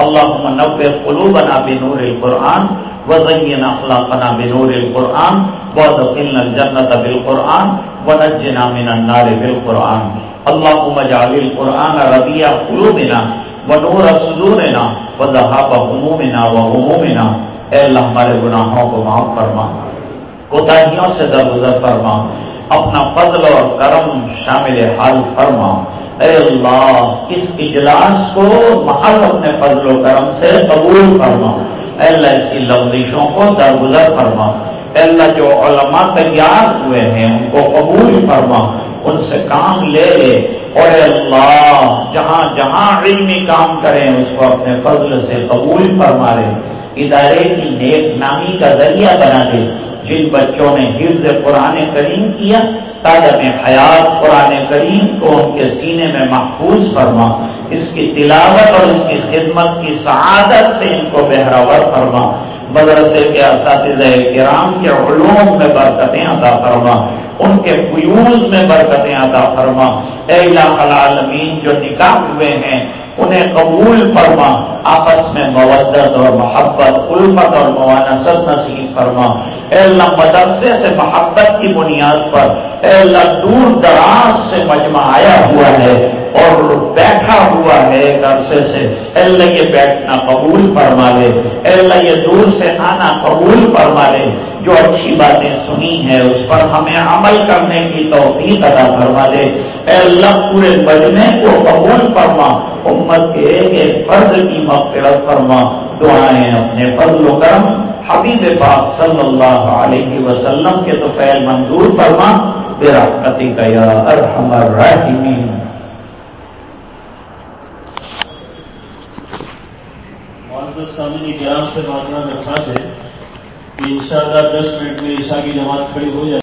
اللهم نور قلوبنا بنور القرآن وزين أخلاقنا بنور القرآن وادخلنا الجنة بالقرآن ونجنا من النار بالقرآن. اللهم اجعل القرآن ربيع قلوبنا ونور صدورنا وذهاب همومنا وغمومنا اے اللہ ہمارے گناہوں کو معاف فرما. کوتاہیوں سے درگزر فرما اپنا فضل اور کرم شامل حال فرما اے اللہ، اس اجلاس کو محل اپنے فضل و کرم سے قبول فرما اے اللہ، اس کی لفزشوں کو درگزر فرما اے اللہ، جو علماء تیار ہوئے ہیں، ان کو قبول فرما ان سے کام لے لے۔ اور اے اللہ، جہاں جہاں علمی کام کریں، اس کو اپنے فضل سے قبول فرما لے ادارے کی نیک نامی کا ذریعہ بنا دے۔ جن بچوں نے حفظ قرآن کریم کیا تعدم حیات قرآن کریم کو ان کے سینے میں محفوظ فرما، اس کی تلاوت اور اس کی خدمت کی سعادت سے ان کو بہراور فرما۔ مدرسے کے اساتذہ کرام کے علوم میں برکتیں عطا فرما۔ ان کے فیوز میں برکتیں عطا فرما۔ اے الہ العالمین، جو نکاح ہوئے ہیں انہیں قبول فرما، آپس میں مودت اور محبت، الفت اور موانست نصیب فرما۔ اے اللہ، مدرسے سے محبت کی بنیاد پر، اے اللہ، دور دراز سے مجمع آیا ہوا ہے۔ اور بیٹھا ہوا ہے ایک عرصے سے اللہ، یہ بیٹھنا قبول فرما لے۔ اللہ، یہ دور سے آنا قبول فرما لے۔ جو اچھی باتیں سنی ہیں، اس پر ہمیں عمل کرنے کی توفیق ادا فرما دے۔ اے اللہ، پورے مجمع کو قبول فرما۔ امت کے ایک ایک فرد کی مغفرت فرما۔ دعائیں اپنے فضل و کرم حبیب پاک صلی اللہ علیہ وسلم کے تو فیل منظور فرما۔ تیرا کا یا ارحم الراحمین۔ معزز سامنے گرام سے بازار میں خاص ہے کہ انشاءاللہ دس منٹ میں عشاء کی جماعت کھڑی ہو جائے